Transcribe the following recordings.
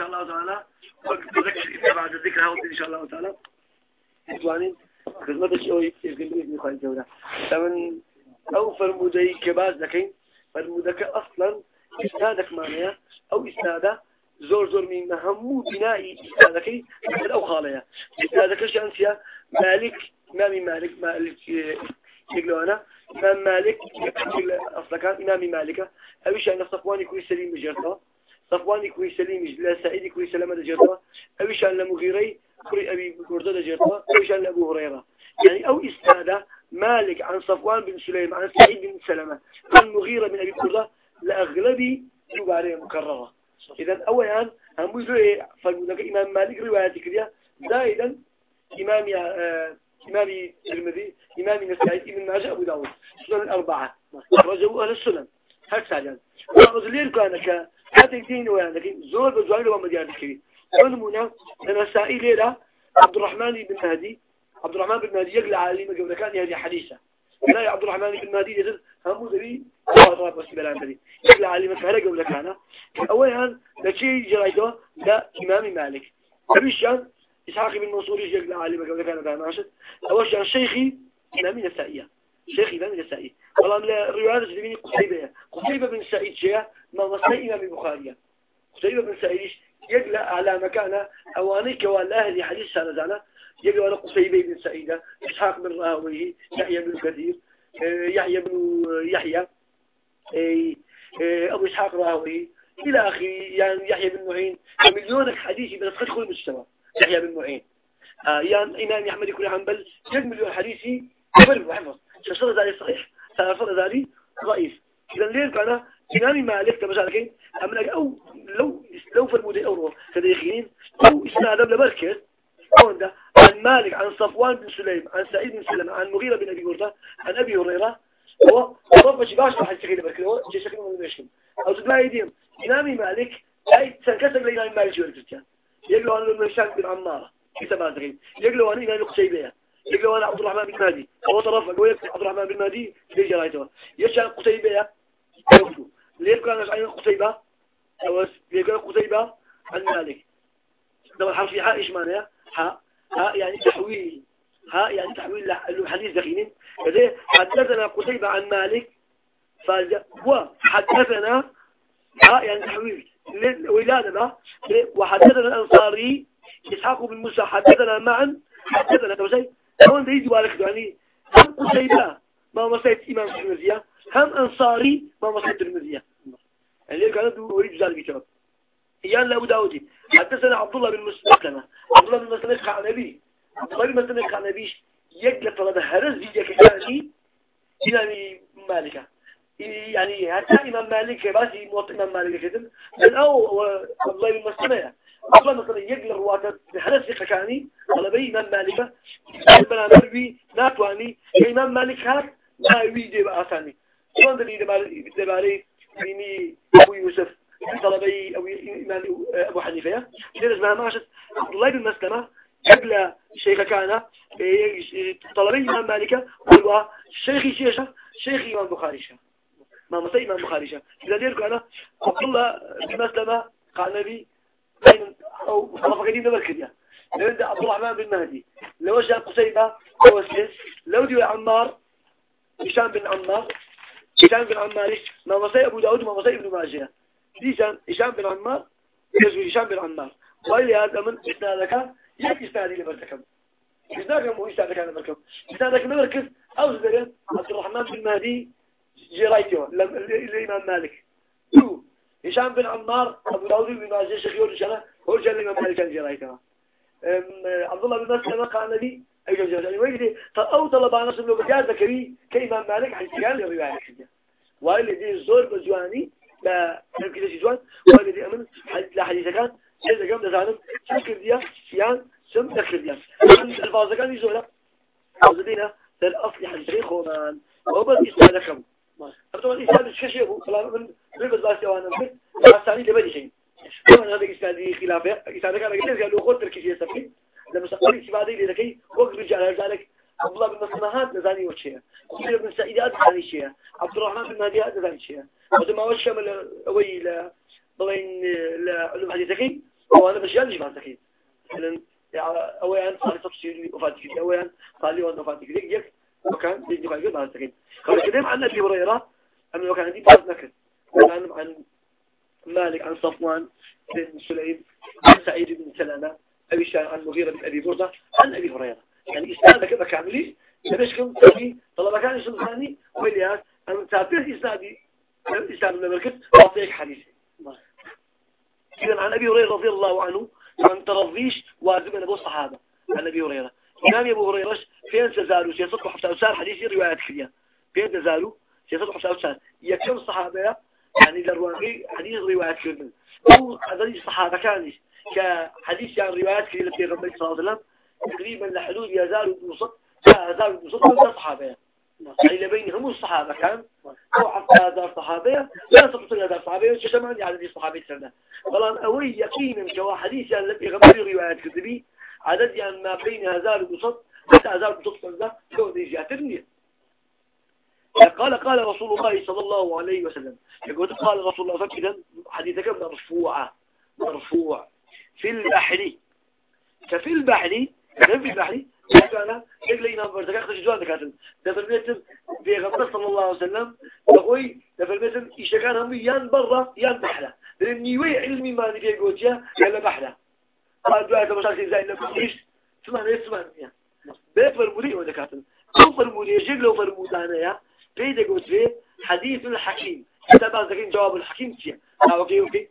شاء الله تعالى. وذكر بعد الذكر هاو إن شاء الله تعالى. إخواني خدمة الشيء يقول بإذن الله جوله لمن أو فرمودي كباز لكين فرمودك أصلا إسنادك معناه أو إسناده زور زور من همو بناء إسنادك أو خالية. إسنادك شانسيا مالك إمام مالك مالك يقولوا أنا. إمام مالك أصلا كان إمام مالك. أويش أن صفواني كوي سليم جرتا صفواني كوي سليم لا سعيد كوي سلامة جرتا أويش أن لمغيري كوي أبي بردة جرتا أويش أن أبو هريرة يعني أو إسنادة مالك عن صفوان بن سليم عن سعيد بن سلمة عن مغيرة من أبي بردة لأغلبي يباري مكررة إذا أولا هم يقولوا فالمدك إمام مالك رواياتي كذا زائدا إمام آه إمام الترمذي إمام النسائي ابن ماجه أبو داود سنن الأربعة رجعوا أهل السنن هل ساجان رجلين كان هذا الدين وين لكن زور بزوال وما ديار كذي علمنا النسائي ليلة عبد الرحمن بن مهدي. عبد الرحمن بن مهدي يقلع على ما قبل. كان هذه حديثة. لا عبد الرحمن بن مهدي يزل هم ذري الله بس بلا مهدي يقلع على ما فعل قبل كان. أولا لشيء جرايته لا إمام مالك أبيشان إسحاق بن منصور يجي عالم قبل كان. ده ماشد أول شيء شيخي إمام النسائية شيخي إمام النسائي والله من الروايات اللي قتيبة. قتيبة بن سعيد شيء ما إمام البخاري. قتيبة بن سعيد يجلى على مكانه أواني كوال أهل حديث سنة يجلى على قتيبة بن سعيد. إسحاق بن راهويه يحيى بن كثير يحيى بن يحيى أبو إسحاق راهويه إلى آخره يعني يحيى بن معين. مليونك حديثي بس تدخل المجتمع يحيى بن معين. آه يعني إمام أحمد يكون حنبل جد مليون حديثي قبل وحفظ شصر ذلك صحيح. ثلاثة ذلك ضعيف. إذا ليه كان إمام مالك كما شاركين أمنا أو لو لو في المدة أورو كديخين أو إسناد لمركز أو ده عن مالك عن صفوان بن سليم عن سعيد بن سليم عن مغيرة بن أبي هريرة عن أبي هريرة. هو رب شباش راح يستخدم مركز هو جيش شكله من المشكل. أو تبلاي ديم إمام مالك. أي سنكسر لإمام مالك شو الكريستيان يقولوا أنا المشاك بن عمارة سبعة دقيقة يقولوا أنا إمام قتيبة يقولوا أنا عبد الرحمن بن مهدي. هو طرف أقول عبد الرحمن بن مهدي ليش رايته يشان قتيبة يقولوا ليه كان عين قتيبة؟ أو ليه قتيبة؟ عن مالك. طبعا حرف حاء إيش معناه حاء. حاء يعني تحويل. ها يعني تحويل الحديث دقيقين. كذا حدثنا قتيبة عن مالك فهو حدثنا ها يعني تحويل. ولادنا وحدثنا الأنصاري إسحاق بن موسى حدثنا معا حدثنا كما شيء. ده يجي بالك يعني هم قتيبة ما مسيت إمام الترمذي هم أنصاري ما مسيت الترمذي يعني كان أريد ذلك بيتوب إيان لأبو داودي حدثنا عبد الله بن مسلمة عبد الله بن مسلمة عن أبي. عبد الله بن مسلمة عن أبي. يقلق طلب هرز يجي كاني إمام مالكة يعني حتى إمام مالك بس موط إمام مالك كده من أو عبد الله بن مسلمة الله مثلا يقلق رواته هرز كاني طلبي إمام مالك بنا مروي ناتواني إمام مالك هات ما يويدي بأساني شلون دليل دبالي يعني أبو يوسف طلبي أو إمام أبو حنيفة ليش ما ماشت الله بن مسلمة قبل شيخ كان طلبي إمام مالك هو شيخي شيشة شيخ إمام بخاري ما مسي إمام بخاري إذا دير أنا عبد الله بن مسلمة قال نبي أو خلاص نبرك يعني لو عبد الرحمن بن مهدي لو جاء قصيبة لو لو دي عمار هشام بن عمار هشام بن عمار ما مسي أبو داود ما مسي ابن ماجه ديشان هشام بن عمار يزوي هشام بن عمار وإلي هذا من إسنادك يك إسنادي لبرتكم إسنادك مو إسنادك أنا بركم إسنادك نبركز أو زدرين عبد الرحمن بن مهدي جرايتيو الإمام مالك تو هشام بن عمار أبو داود بن ماجه شخيور شنا هو جل الإمام مالك جرايتيو عبد الله بن مسلمة قال نبي أيضا جرايتيو ويجي أو طلب عن نفسه لو بجاز ذكري كإمام مالك حيث كان لرواية كده وإلي دي الزور بجواني لا يمكن شيء جوان وإلي دي أمن لا حديث كان إذا كان دزانم شكر ديا سيان سم ذكر ديا الفاظ كان يزولا وزدينا للأصل حديثين خومان وبس إسنادكم طبعا الإسناد شيء هو كلام من ريبز باسي وأنا من الثاني لبدي شيء طبعا هذا إسناد خلافه إسناد كان قلت قالوا خد تركي شيء سفي لما سقطي استفادة اللي ذكي وقت رجع ذلك عبد الله بن مسلمات نزاني وشيء عبد بن سعيدات نزاني شيء عبد الرحمن بن مهدي نزاني شيء وما وشم أوي ل بلين لعلوم حديث ذكي أشياء ليش ما تكين مثلا أولا صار تفسير وفات كذي أولا صار وفات كذي يك وكان بيجي ما تكين خلاص كلام عن أبي هريرة أما كان عندي بعض نكر عن مالك عن صفوان بن سليم عن سعيد بن سلامة أبي شان عن مغيرة بن أبي بردة عن أبي هريرة. يعني إسناد كذا كاملي ليش كم تبي طلب كان اسم ثاني ويليات أنا تابع إسنادي. إسناد المملكة أعطيك حديث. إذا عن أبي هريرة رضي الله عنه عن ترضيش واجب أبو الصحابة. عن أبي هريرة. إمام أبو هريرة فين تزالوا؟ سيصدق حتى أسار حديث روايات كلية فين تزالوا؟ سيصدق حتى أسار يكم الصحابة يعني للرواقي حديث روايات كلية أو هذا الصحابة كان كحديث عن روايات كلية في غمبي صلى الله عليه وسلم. تقريبا لحدود يزال لا يزال بوسط من الصحابة يعني لبينهم الصحابة كان. أو حتى هذا الصحابة لا تبطل هذا الصحابة وشتمان يعني دي الصحابة سنة. طبعا أوي يقينا كوا حديث يعني الذي غمبي روايات كذبي عدد يعني ما بين هزار بوسط حتى هزار بوسط ذا لو دي جاتني قال قال رسول الله صلى الله عليه وسلم. يقول قال رسول الله وسلم حديثك مرفوعة مرفوع. في البحر كفي البحر كفي البحر يقول لنا برزق أخذ جوان دكاتن في غمرة صلى الله عليه وسلم. دفرميتم إيش كان هم يان برا يان بحرة لأن نيوي علمي ما نبي قوتيا يلا بحرة قال دعاء مشاكل زي إنه إيش سمعنا إيش سمعنا بيت فرمودي هو دكاتن أو فرمودي يجيب لو فرمودانا يا. بيت قوت فيه حديث الحكيم. كتاب ذكين جواب الحكيم تيا أوكي أوكي.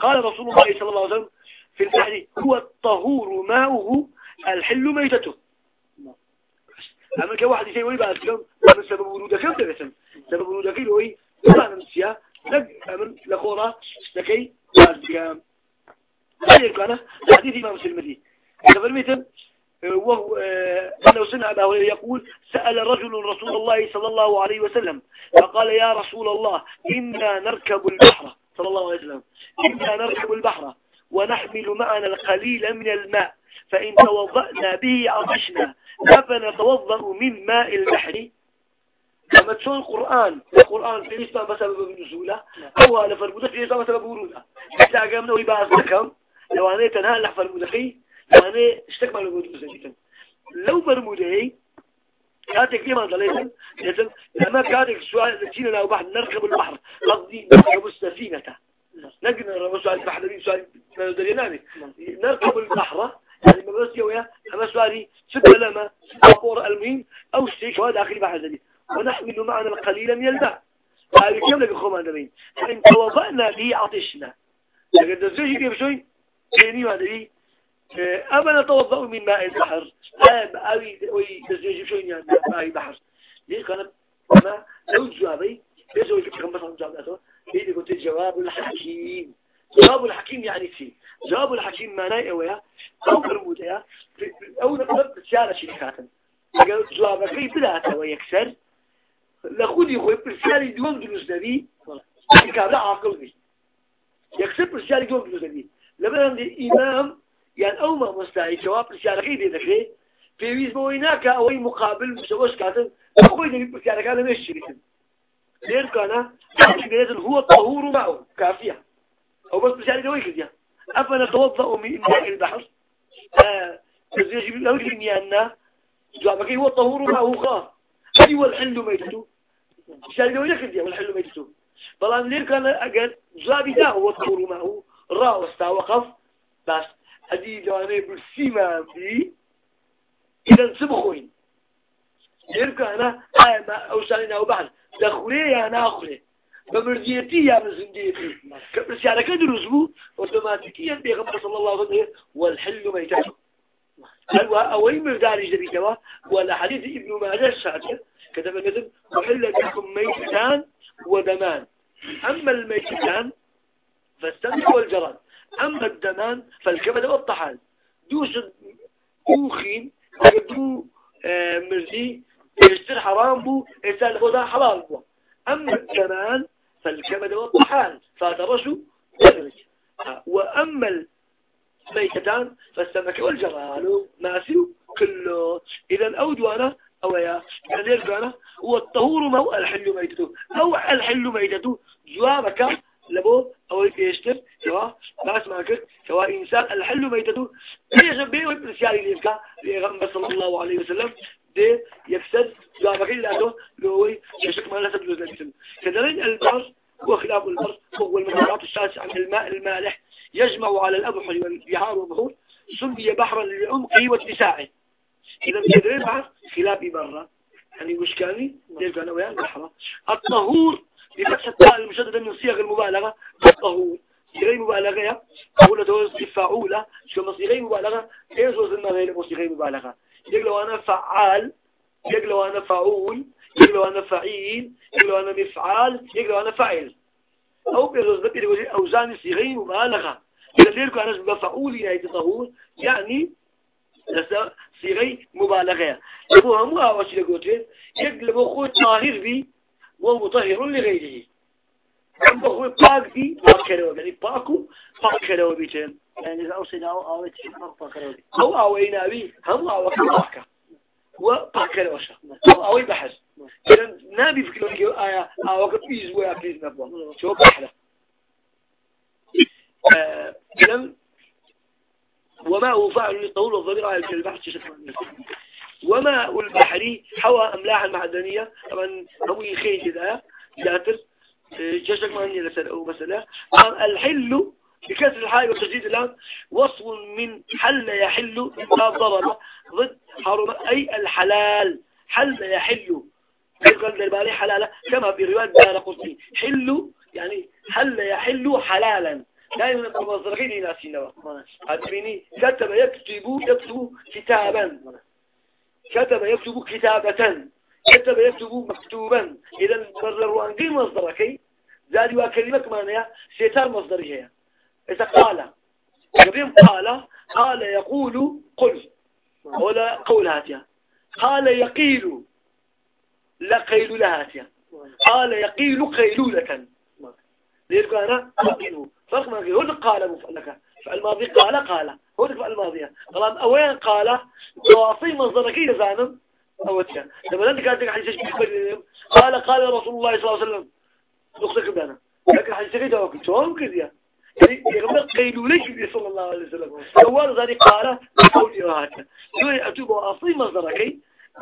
قال رسول الله صلى الله عليه وسلم في البحر هو الطهور ماؤه الحل ميتته. أما كواحد يسوي وي بعد كم من سبب وروده كم سبب وروده كي لوي لا نمسيا لق أمن لخورة لكي كم هذا كان حديث إمام فبرميتم وهو أنه سمع يقول سأل رجل رسول الله صلى الله عليه وسلم فقال يا رسول الله إنا نركب البحر. صلى الله عليه وسلم. إنا نركب البحر ونحمل معنا القليل من الماء فإن توضأنا به عطشنا أفنتوضأ من ماء البحر. لما تشون القرآن القرآن في نسبة بسبب النزولة أو على فرمودة في نسبة بسبب ورودة. إذا قامنا ويبعث لكم لو أنا تنهى لح فرمودة لو أنا اشتكمل الوجود لو فرمودة كاتك لما ضليتم لما كاتك سؤال نسينا لو بحر نركب البحر قصدي نركب السفينة. نقدر سؤال البحر سؤال درينامي نركب البحر يعني ما بس يويا أما سؤالي سبب لما أقور المهم أو الشيء كوا داخل بحر ذلك ونحمل معنا القليل من الماء هذه كم لك خو ما نبين فإن توضأنا به عطشنا. لكن الزوج كيف شوي؟ يعني ما ذي أما نتوضأ من ماء البحر أم أوي أوي الزوج شوي يعني ماء البحر. ليش؟ كان ما لو جوابي بيزوج كم بس عن جوابته هي قلت الجواب الحكيم. جواب الحكيم يعني شيء. جواب الحكيم ما ناي اويا أو برمودا أو نقدر تشارة شركاتا جواب كي بلا ويكسر لخودي خوي برسالي دوم دروس نبي. كابلا عاقل بي. يكسر برسالي دوم دروس نبي. لما عندي إمام يعني أو ما مستعي جواب برسالة كي دي ذكري في ويز بويناك أو أي مقابل مسوش كاتن أخوي دي برسالة كان مش شركا لين كان هو الطهور معه كافية أو بس برسالة دوي كذا أفنتوضأ من ماء البحر. لو لي أن جوابك هو الطهور معه خاف. أي والحل ميتته برسالة دوي كذا والحل ميتته بلان لين كان أجل جوابي ده هو الطهور معه راء واستوقف بس هذه جوانب بالسيما بي إذا سبخوين يركا أنا ما أوصلنا وبعد دخولي يا ناخلي بمرضيتي يا مزنديتي بس يعني كده رزبو اوتوماتيكيا بيغمبر صلى الله عليه وسلم والحل ميتاته هل أوي مرداري جديدة ولا حديث ابن ماجه الشاكر كتب مثل وحل لكم ميتان ودمان. أما الميتان فالسمك والجراد أما الدمان فالكبد والطحال دوش دوخين دو آه، مرزي يشتر حرام بو إنسان خذها حلال بو. أما الدمان فالكبد والطحال فاترشوا يدرج وأما الميتتان فالسمك والجرال ماسي كله إذا أودوانا أو يا يعني هو الطهور ما هو الحل ميتته أو الحل ميتته جوابك لبو أو يشتر سوا بس ما كر سوا إنسان الحل ميتته ليش بيه وبرسياري ليفكا لغم صلى الله عليه وسلم. ده يكسد جابك إلا تو لو يشك ما لسه بلوز لبسن كذلك البر وخلاف البر هو المنارات الشاسعة عن الماء المالح يجمع على الأبحر والبحار والبحور سمي بحرا لعمقه واتساعه. إذا كذلك بحر خلاف برا. يعني وش كاني يلقى أنا ويان بحرا. الطهور بفتح التاء المشددة من صيغ المبالغة الطهور صيغة مبالغة أقول له فعولة شو صيغة مبالغة إيش وزن غير صيغة مبالغة يقلوا أنا فعال يقلوا أنا فعول يقلوا أنا فعيل يقلوا أنا مفعال يقلوا أنا فاعل. أو بيروز بيروز أوزان صيغة مبالغة ليركو أنا بفعول يعني تطهور يعني صيغة مبالغة يبوها مو أوش لقوتين يقلبوا خود طاهر بي. ومطهر لغيره. بخوي باك بي باك كروا يعني باكو باك كروا بيتين يعني إذا أوصينا أو أو باك بي أو أوينا بي هم أو باكا وباك كروا شا. أو أوي بحث. إذا نبي في كل آية أو كبيز ويا بيز نبوا شو بحث إذا وما هو فاعل للطول والضمير على البحث شكرا. وماء البحر حوى أملاحا معدنية طبعا هو يخيل كذا جاتر جشك ما هي لسنة أو مسألة. الحل بكسر الحال وتجديد الآن وصف من حل يحل ما ضرب ضد حرم أي الحلال. حل يحل. قال الباري حلالا كما في رواية دار قصدي حل يعني حل يحل حلالا. دائما المصدرين إلى سينما أدريني كتب يكتب يكتب كتابا. كتب يكتب كتابة كتب يكتب مكتوبا. إذا مصدر أنقل مصدرك زادي وكلمة معناها سيتار مصدرية إذا قال قبيم قال قال يقول قل. ولا قول هاتيا قال يقيل لا قيل لهاتيا قال يقيل قيلولة. ليركو أنا فرق ما هو قال مفعلك. فالماضي قال قال. هو فعل الماضية طبعا أوين قال؟ ضوافي مصدرك يزانم أوتيا لما أنت كانت حديث قال قال رسول الله صلى الله عليه وسلم. نقطة كبانا لكن حديث كده وكل شو كذا يعني يغمر قيلولك صلى الله عليه وسلم. أول ذلك قال قولي وهكذا يوي أتوب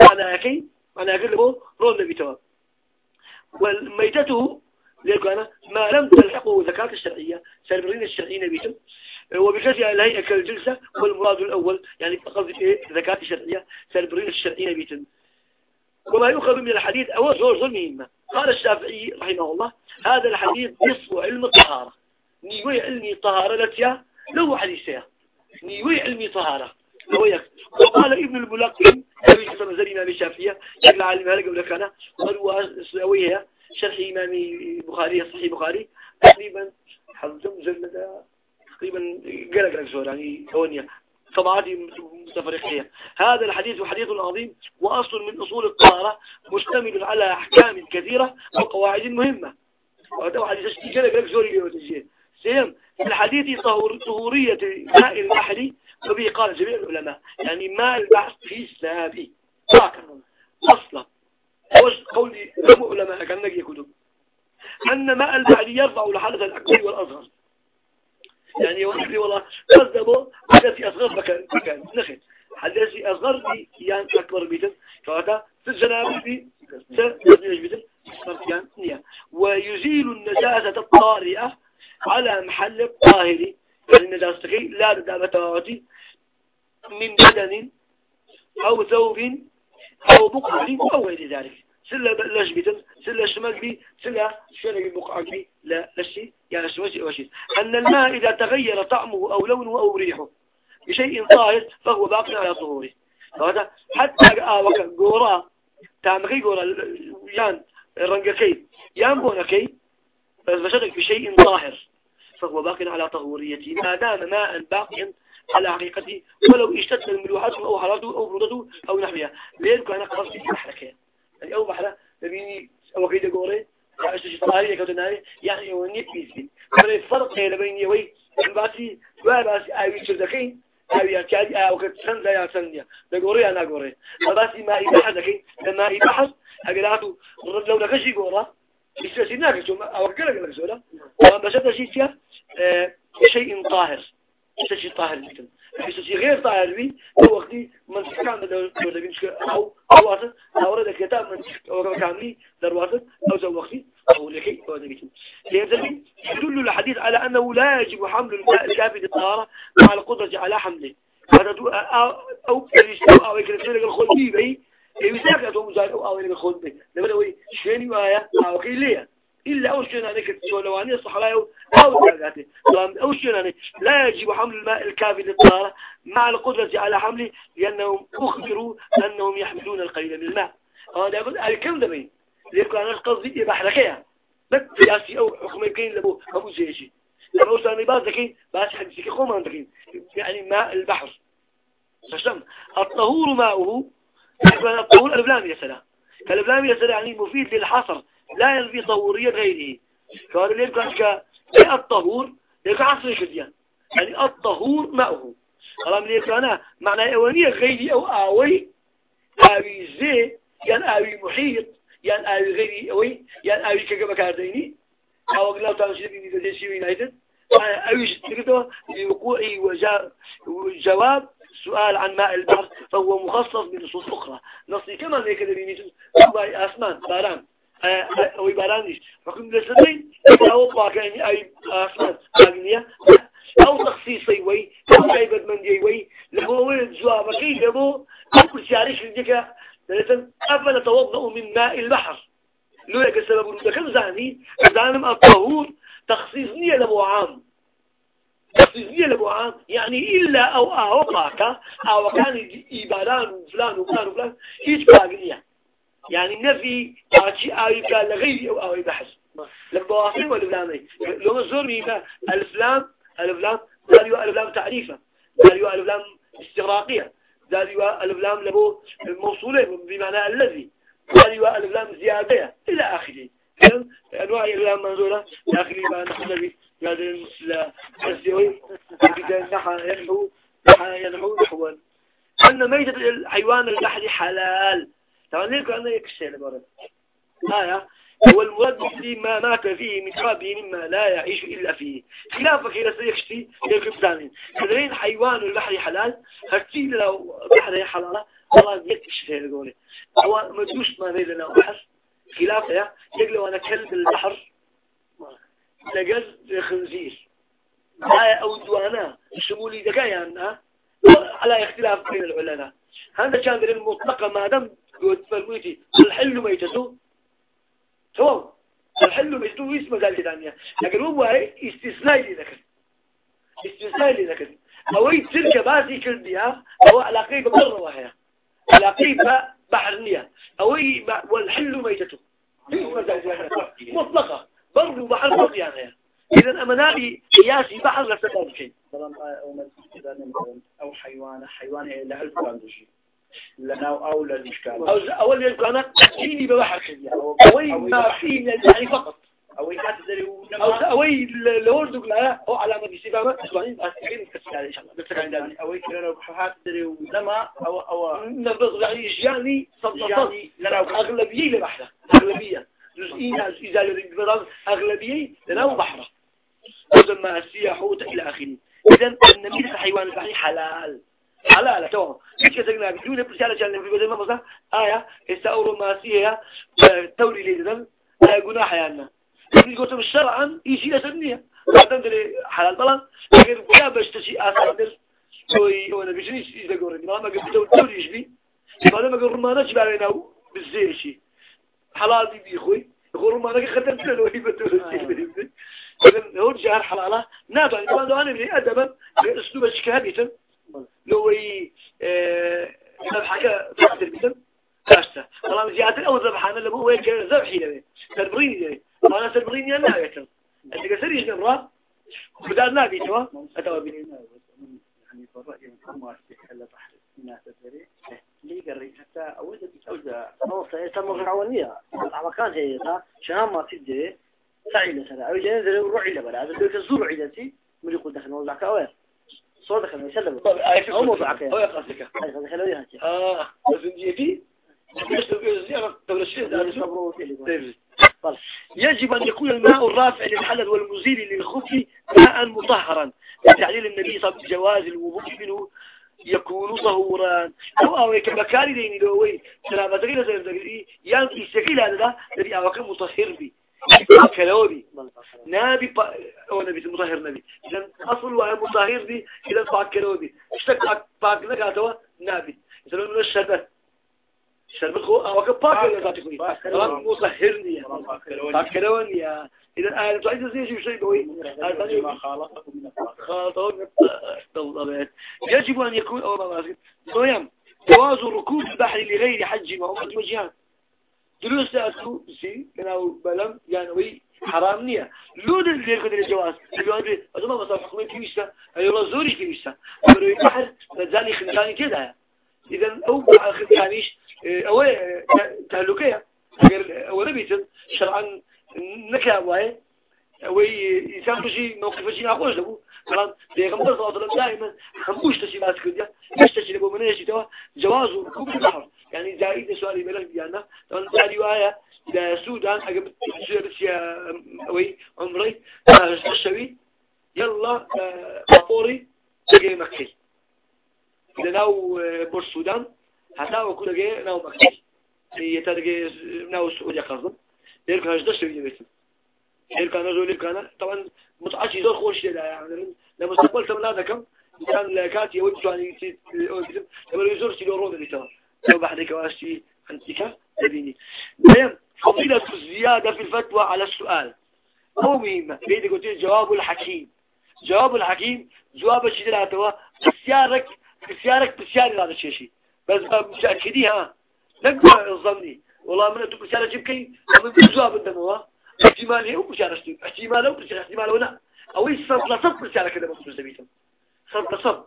معنى كي معنى أقول له رول نبي تواب. والميتته ليكو أنا ما لم تلحقه ذكاة الشرعية سالبرين الشرعيين بيتم وبكثرة الهيئة كالجلسة والمراد الأول يعني قصد إيه ذكاة الشرعية سالبرين الشرعيين بيتم وما يؤخذ من الحديث أو زور ظلمهما قال الشافعي رحمه الله هذا الحديث نصف علم الطهارة. نيوي علمي طهارة لتيا لو حديثها نيوي علمي طهارة. وقال ابن الملقن أبي جسم زرينا بالشافعية يقل عالم هذا قبل كان وهو سويها شرح إمام بخاري صحيح بخاري. تقريبا حضرتم مجلد تقريبا قلق سؤال يعني هونية. طبعات متفرقية هذا الحديث حديث عظيم وأصل من أصول الطهارة مشتمل على أحكام كثيرة وقواعد مهمة. وهذا حديث قلق لك سؤال سيم في الحديث طهورية ماء البحر وبه قال جميع العلماء يعني ماء البحر في سلابي أصلا. وش قولي علماء كان نجي كتب أن ماء البحر يرفع الحدث الأكبر والأصغر يعني ونحن والله كذبوا حدث أصغر مكان مكان. نخل حدث أصغر بي يعني أكبر بيتم فهذا في الجناب بي سيجنج بيتم ويزيل النجاسة الطارئة على محل الطاهر. يعني النجاسة لا دابة من بدن أو ثوب أو بقعة أو غير ذلك. سلا لاش بيتن سلا شمال بي سلا شنو بقعة بي لا لشي يعني شو وشي أن الماء إذا تغير طعمه أو لونه أو ريحه بشيء طاهر فهو باق على طهوره. هذا حتى آوك جورا تعمقي جورا يان رنجكي يان بونكي بشرك بشيء طاهر فهو باق على طهوريته. ما دام ماء باقيا على حقيقته ولو اشتد الملوحات أو حرارته أو برودته أو نحوها. ليه كان قصدي بحركة يعني أو بحرة تبيني أو كيد جوري عشت شطاري كتناي يعني وني بيزي من الفرق بين بين يوي باسي وباسي أبي شردكين أبي أكاد أو كتسن لا يسنيا دجوري أنا جوري باسي ما يبحث كين لما يبحث أجلاته لو نكشي جورا يستسي ناكس أو قلق لك سؤال بس هذا شيء فيها شيء طاهر. يستسي طاهر جدا يستسي غير طاهر بي هو من كان لو لو أو أو وقت أو رد كتاب من أو كاملي درواسة أو زو وقتي أو لكي أو نبيتم لذلك يدل الحديث على أنه لا يجب حمل الكافي للطهارة مع القدرة على حمله. هذا أو أو أو يكرر الخلق بي يساق أتوم مزاج أو أو اللي بخون به لما هو شيني وياه أو كيليا إلا أول شيء كنت سولواني الصحراء أو تاجاته أول شيء أنا لا يجب حمل الماء الكافي للطهارة مع القدرة على حمله لأنهم أخبروا أنهم يحملون القليل من الماء. هذا يقول الكم ده بين ليكون أنا قصدي بحركة بس سياسي أو حكم يمكن لبو أبو زيجي لما أوصل نباز ذكين بس حديثك خوما ذكين يعني ماء البحر. فشلم الطهور ماؤه الطهور الإبلام يا سلام. كالإبلام يا سلام يعني مفيد للحصر. لا ينفي طهورية غيره. فهذا اللي يبقى الطهور؟ يبقى عصر كديان يعني الطهور ماؤه قال لي كان معنى أولية غيري أو آوي آوي زي يعني آوي محيط يعني آوي غيري أوي يعني آوي كجمع كارديني أو قلنا تانشي بيجي زي شيء يونايتد آوي تكتب لوقوع وجواب سؤال عن ماء البحر فهو مخصص بنصوص أخرى. نصي كما هيك دليل أسمان باران. حكم لسنين أو كان أي أسمان أغنية. أو تخصيصي وي أو جايبت من دي وي. لهو ولد جواب كي لهو كل شارش لديك لذلك أفلا توضأ من ماء البحر. لو يك السبب ودك زاني زانم الطهور. تخصيص نية لبو عام تخصيصية لبوعان يعني إلا أو أو باكا أو كان إباران وفلان وفلان وفلان هيج باقية يعني نفي أشي أي كان لغيري أو أو بحث ولا فلاني لو زور ميما الفلام الفلام داليو الفلام تعريفة. داليو الفلام استغراقية. داليو الفلام لبو موصولة بمعنى الذي. داليو الفلام زيادة إلى آخره. أنواع الفلام منزولة داخلي ما نحن يعني لا الزوي إذا نحى ينحو نحى ينحو نحوا أن ميتة الحيوان البحري حلال. طبعا ليك أنا يكشي لبرد آية. هو المراد به ما مات فيه من شرابه مما لا يعيش إلا فيه. خلافك إلى سيكشتي يكتب ثاني كذلين حيوان البحر حلال. هرتي لو بحر حلال. والله يكشف هذا قولي هو مدوش ما بين لنا بحر. خلافه يقلوا أنا كلب البحر. لقل خنزير. لا أو دوانا شمولي ذكايا على اختلاف بين العلماء. هذا كان دليل مطلقة ما دام قلت فرميتي الحل ميتته تمام. الحل ميتته اسمه قال ثانية لكن هو هاي استثناء لذكر استثناء لذكر أو تلك باسي كرديها أو علاقية بقرة وهي علاقية بحرنية أو والحل ميتته مطلقة. برضو بحر فرق يعني. إذا أما نادي قياسي بحر تقال شيء أو حيوان. حيوان له الفرق شيء لنا أو للمشكال أو أول يقول جيني ببحر كذا أوي ما فيه يعني فقط. أوي حتى أو أوي لورد لا أو علامة الاستفهام أسواني أستكين كسر إن شاء الله. بس كان يعني أوي كنا لو حات دري ولما أو أو نبض يعني يعني صدق لنا أغلبية لبحرة أغلبية. جزئية إذا يريد أغلبية لنا بحرة. ولما السياح حوت إلى آخره. إذا النمير الحيوان البحري حلال. حلال تمام إيش كتبنا بدون برسالة كان في بدل ما مثلا آية استأوروا ما سيها تولي لي ذن آية جناح يعني يقول قلت بالشرعا يجي أسنية بعدين دري حلال طبعا لكن يا باش تشي أسادر شوي وأنا بيجنيش إذا قرر ما ما قلت تولي يشبي ما ما قرر ما نجيب علينا بالزير شيء حلال دي بيخوي يقول ما نجي ختم له وهي بتقول هو جار حلالة ما دواني من أدبا أسلوب الشكابيتم لو هي ذبحك فاكتر بيتم كاشتا طالما زيادة أو ذبحانه اللي هو هيك ذبحي له. تربريني له أنا تربريني اللي كسر يجي مرة نبي توا أتوا بيني يعني بالرأي ما استحل بحر الناس تدري ليه قري حتى أوجد أوجد تم فرعونية على كان هي تا شهام ما تدري. سعيدة سنة أو جنة ذي روعي لبلا هذا اللي كزور عيدتي من يقول دخل موضع كأوير صور دخل يسلم طب هو يقصدك هاتي آه الشيء ده صبروا في اللي طيب. يجب أن يكون الماء الرافع للحدث والمزيل للخبث ماء مطهرا لتعليل النبي صلى الله عليه وسلم جواز الوضوء منه يكون طهورا. أو أو كمكان ديني لو وي سلامة غير زي زي يعني سكيل هذا؟ الذي أوك مطهر بي. كلامي نبي با نبي مطهر نبي؟ إذا أصل وهي مطهر بي إذا باك كلامي اشتك باك نبي. إذا من الشربت شربت خو أوك باك ولا ذاتي كوي مطهرني باك كلامي إذا أنا تعيد زي شيء بوي ما خالطه من خالطه يجب أن يكون أو ما نعم جواز ركوب البحر لغير حج. وعمرة وجهان دروس أسلو سي كانوا بلم يعني حرام نية. لود اللي يقدر الجواز هذا ما مثلا حكومة كيسة أي رزوري كيسة أمر البحر نزاني خنزاني كده. إذا أو خنزانيش أو تهلكية. أو نبيت شرعا نكا واي. وي إنسان بشي موقف شيء أقول له كلام بيغمبر صلى عليه دائما هموش تشي ما تكرديا مش تشي لبو من يجي توا جواز ركوب البحر. يعني زائد سؤال بلغ ديانا طبعا تالي وآية إلى السودان أقب بس يا وي عمري الشوي يلا بابوري تجي مكي إذا ناو بور السودان حتى وكل جاي ناو مكي يترجع ناو السعودية قصدا يركب هجدة شوي بيتم كان زول كان طبعا متعشي زول خوش لا يعني لما استقبلت من هذا كم كان لكاتي يود يعني لما يزور سيلو رود اللي ترى لو بعد كواشي أنتك تبيني. بيان فضيلة الزيادة في الفتوى على السؤال. هو مهم بيدي قلت جواب الحكيم. جواب الحكيم جواب الشيء لا توا بسيارك بسيارك بسيار هذا الشيء بس متأكديها نقدر الظني والله من أنتم بسيارة جبكي ومن جواب الدموة احتمال هي وبشارة احتمال هو بشارة احتمال ولا أو يصب لصب بشارة كده مصر زبيتهم. صب لصب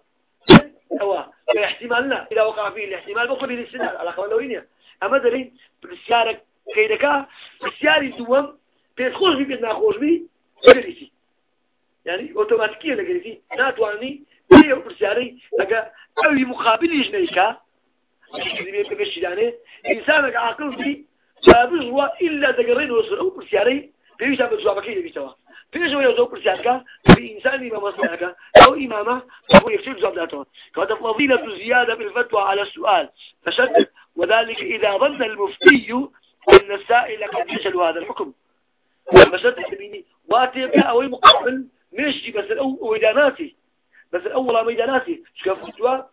أو احتمال لا إذا وقع فيه الاحتمال بخبي للسنة على قولوينيا أما درين بسيارك كيدكا بسياري دوام بيتخوش بي بيتناخوش بي بيريسي يعني أوتوماتيكيا لقريسي ناتواني بيه برسياري لقى أوي مقابل يجنيكا بيش يعني إنسانك عاقل بي بابز إلا دقرين وصل أو برسياري بيوشا بزوابكي لبيتوا بكيد بيسوا بيش هو يزوج برسيارك بإنسان إمام مصلحك أو إمامة أو يكتب زبداته كهذا فضيلة زيادة بالفتوى على السؤال فشدد. وذلك إذا ظن المفتي أن السائل قد يشل هذا الحكم. فشدد بيني وأتي أو مقابل ماشي بس الأول ميداناتي. بس الأول ميداناتي. شكا فتوى؟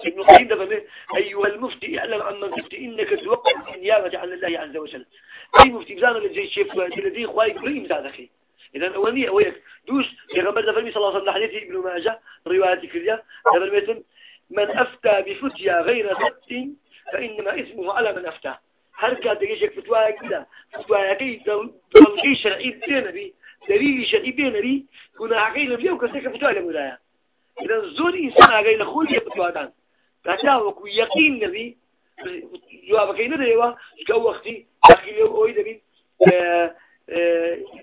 ابن القيم ده أيها المفتي اعلم عن من تفتي إنك توقع النيابة عن الله عز وجل. أي مفتي بزانا الذي شيف الذي خواي قريم زادك إذا أولي أويك دوش يغمبر ده فرمي صلى الله عليه وسلم حديث ابن ماجه رواية كريا ده من أفتى بفتيا غير ثبت فإنما اسمه على من أفتى. هل كان تجيشك فتوايا كده فتوايا كي تلقي شرعي بين بي دليل شرعي بين بي كنا عقيل بيه وكسيك فتوايا لمدايا إذا زور إنسان عقيل خول يفتوايا كاتا وكو يقين نبي. جوابك إنه ديوا جو وقتي داخل يوم أوي دبي آه،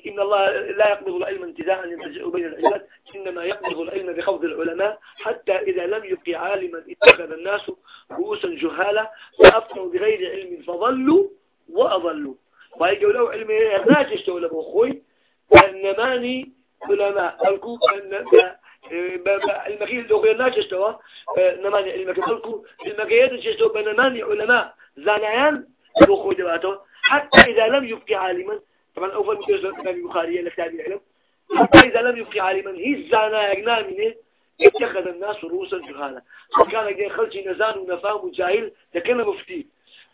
إن الله لا يقبض العلم انتزاعا يرجع بين العباد إنما يقبض العلم بخوض العلماء حتى إذا لم يبقي عالما اتخذ الناس رؤوسا جهالا فأفتوا بغير علم فضلوا وأضلوا. ويقولوا علم ناجش تولى بأخوي أنماني علماء. الكوب أن المكين لو غير ناش استوى نماني المكين المكين استوى بنماني علماء. زانيان؟ بخو دواته حتى إذا لم يبقي عالما طبعا أول مجلس الإمام البخاري لكتاب العلم حتى إذا لم يبقي عالما هي الزانا يجنامنه اتخذ الناس رؤوسا جهالا فكان جاي خلشي نزان ونفام وجاهل لكن مفتي.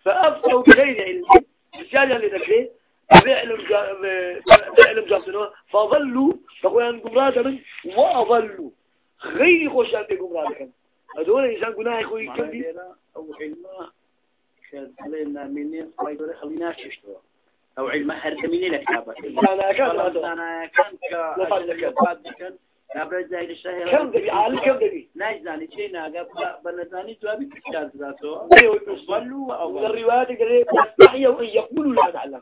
فأفتوا بغير علم. بسيالي اللي ذكره بعلم جابتنا فظلوا. فقويا قمرادا من؟ وأظلوا. غير خوش أنت قمرادا كان. هذول إنسان قناه يخوي كم أو علم خلينا منين؟ خلينا خلينا ششتوا أو علم حرد منين لكتابة أنا كان أنا كان كان. كان. قبل زايد الشهر كم دبي عالم كم دبي. ناجزاني شينا قبل بنزاني جوابي كتاب ذاته. ظلوا أو الروايات قال يستحيوا أن يقولوا لا نعلم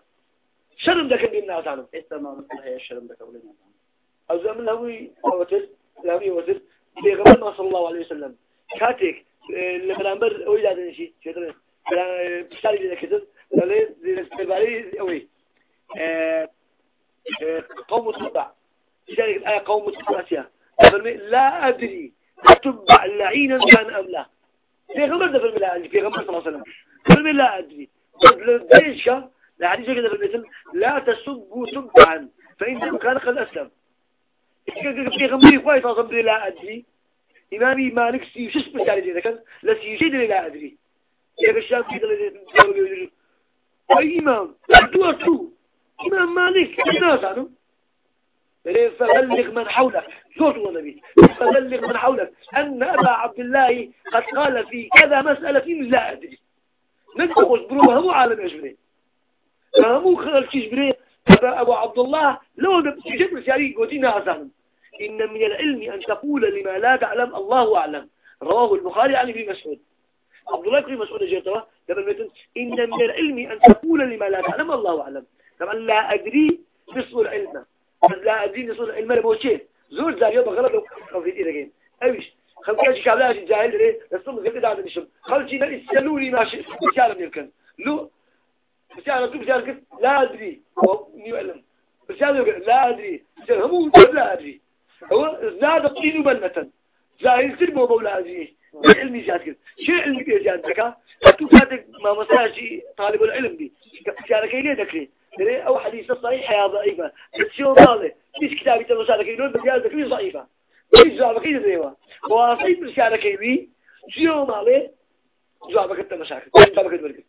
شرم ده كان الناس عنه استمع هي الشرم ده قبل الناس أو زمن هوي وتر لهوي وتر بيغمر ما صلى الله عليه وسلم. كاتك لما نمبر أوي هذا شيء شيء ترى بشتري آه، قوم تبع لذلك الآية قوم تبع لا أدري أتبع لعينا كان أم لا. في غمر في الملا في غمر صلى الله عليه وسلم. في لا أدري. ليش لا حديث كذا في المثل لا تسبوا تبعا فإنه كان قد أسلم. في غمر كويس أصلا لا أدري. إمامي مالك سيوشش بس على ذلك لا أدري. يا بشام كذا أي إمام أتو أتو إمام مالك. الناس عنه فبلغ من حولك. صوت النبي. فبلغ من حولك. أن أبا عبد الله قد قال في كذا مسألة لا أدري. ندخل بروه مو عالم يجبري فهمو خلال كيجبري أبو عبد الله لو تجيب رسالي قوتينا أسهل إن من العلم أن تقول لما لا تعلم الله أعلم. رواه البخاري عن ابن مسعود. عبد الله بن مسعود جيتوا قبل مثل إن من العلم أن تقول لما لا تعلم الله أعلم. طبعا لا أدري نصف العلم لا أدري نصف العلم لموشي زور زاريو بغلط لو في إيرجين أيش خلقي كابلاش جاهل ليه؟ نصف غير ده نشم. خلقي يسألوني ماشي رسالة يمكن لو رسالة تقول رسالة لا أدري. نيو علم رسالة لا أدري. هم لا أدري. هو زاد الطين بنة زاهر سلمه مولا أدري. علمي زاد كده شيء علمي كده زاد ذكاء أنتو كاتك ما مساجي طالب العلم دي. كان كيني ذكري أو حديث صحيح يا ضعيفة. شو قاله مش كتابي تمسالك يقول بجاز ذكري ضعيفة. مش جوابك كده زيوا وواصيب مشارك يبي شو ماله جوابك أنت مشاكل. جوابك أنت مركز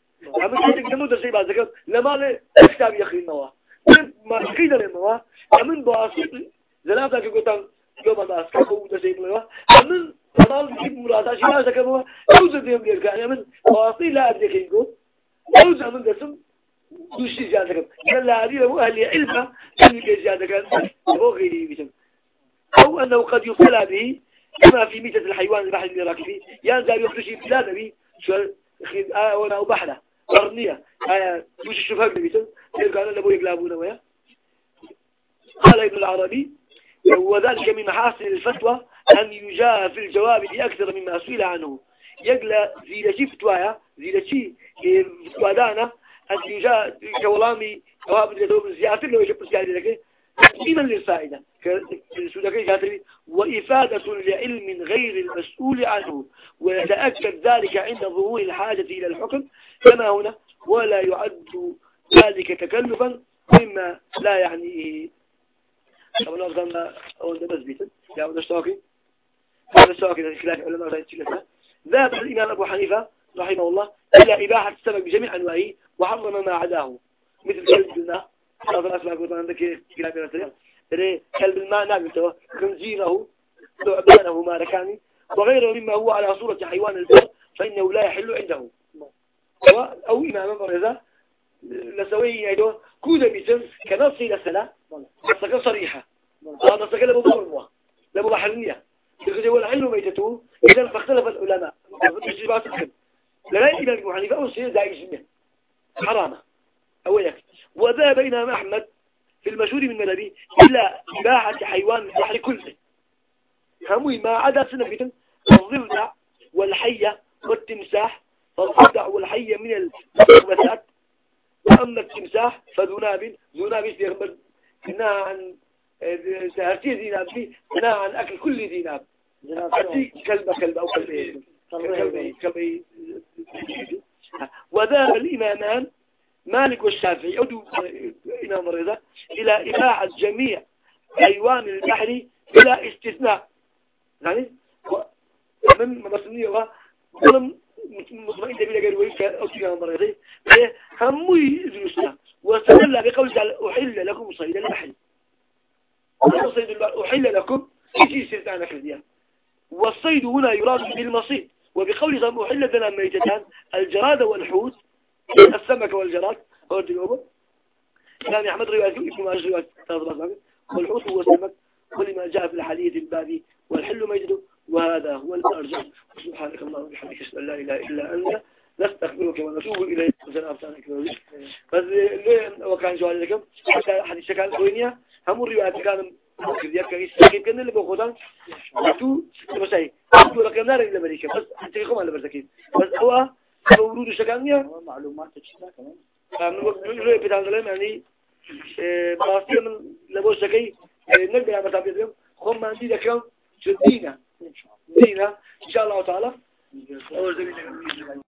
أما كاتك نمو درسي بعد ذكر لما له كتابي يخرين نوا ما كيدا لما أمن بواصيب. زلافك قلت يوم ما أسكبه درسي بلوا أمن فضل يجيب مرادة شيء ما سكبه أوزع ديهم دير كان أمن بواصيب لا أدري كينكو أوزع من درسم دوشي زيادة كم يلا هذه له أهل علمه اللي زيادة كان هو غيري بيتم أو أنه قد يبتلى به كما في ميتة الحيوان البحر اللي راكب فيه ينزل يخرج ابتلاء به شو آه وأنا وبحرة قرنية آه وش الشفاق بيتم يلقى أنا لابو يقلابون ويا قال ابن العربي وذلك من محاسن الفتوى أن يجاء في الجواب بأكثر مما سئل عنه. يقلى زي لشي فتوايا زي لشي فتوى دانا. أن يجاء جولامي جواب الجواب زيادة لو يجب زيادة لك. تقديما للفائدة. وإفادة لعلم غير المسؤول عنه. ويتأكد ذلك عند ظهور الحاجة إلى الحكم. كما هنا ولا يعد ذلك تكلفا مما لا يعنيه طبعا أفضلنا أول ده بس بيتن. يا أول اشتاكي هذا اشتاكي خلاف علماء رأيت شلتها ذهب الإمام أبو حنيفة رحمه الله إلى إباحة السمك بجميع أنواعه وحرم ما عداه. مثل كلب الماء هذا الأسماء قلت عندك كلاب مثلا كلب الماء نعم توا خنزيره ثعبانه مالكاني وغيره مما هو على صورة حيوان البر فإنه لا يحل عنده. أو إمام مرزا لسوي يدو كود بيتم كنص لسلا نصك صريحة. نصك لابو بحرنية يقول والعلم ميتته. إذا فاختلف العلماء. لا إلى أبو حنيفة أو سيد داعي سنة حرامة أولك وذهب إمام أحمد في المشهور من مذهبي إلى إباحة حيوان البحر كله. هموي ما عدا سنة بيتم الضفدع والحية والتمساح. فالضفدع والحية من المخبثات وأما التمساح فذناب. ذناب يستغمر نهى عن سهرتي ذناب. نهى عن أكل كل ذناب. كلب كلب أو كلب كلب وذهب الإمامان مالك والشافعي. أو إمام الرضا إلى إباحة جميع حيوان البحر بلا استثناء. يعني من مصنية ظلم مطمئن دبيل غير ويك أو إمام الرضا. هم يدرسنا واستدل بقول تعالى أحل لكم صيد البحر. أحل لكم. إيش استثناء نكرديا والصيد هنا يراد بالمصيد وبقول أحل لنا ميتتان الجراد والحوت السمك والجراد هو الجنوب كان يحمد رواية ابن ماجه رواية والحوت هو السمك ولما جاء في الحديث البابي والحل مجده وهذا هو الأرجح. سبحانك اللهم وبحمدك أشهد أن لا إله إلا أنت نستغفرك ونتوب إليك. وزن أفتانك بس وكان جوال لكم؟ حتى حديث كان هم الروايات كان كذيك كان يستقيم كان اللي بخوضان تو مساي تو رقم نار إلى أمريكا بس حتى يقوم على برزكين بس هو ورود شكانيا معلومات تشتا كمان من وقت من يعني بلاستيك من لبوس شكي نقدر على مسافة خم ما عندي ذكر شدينا دينا إن شاء الله تعالى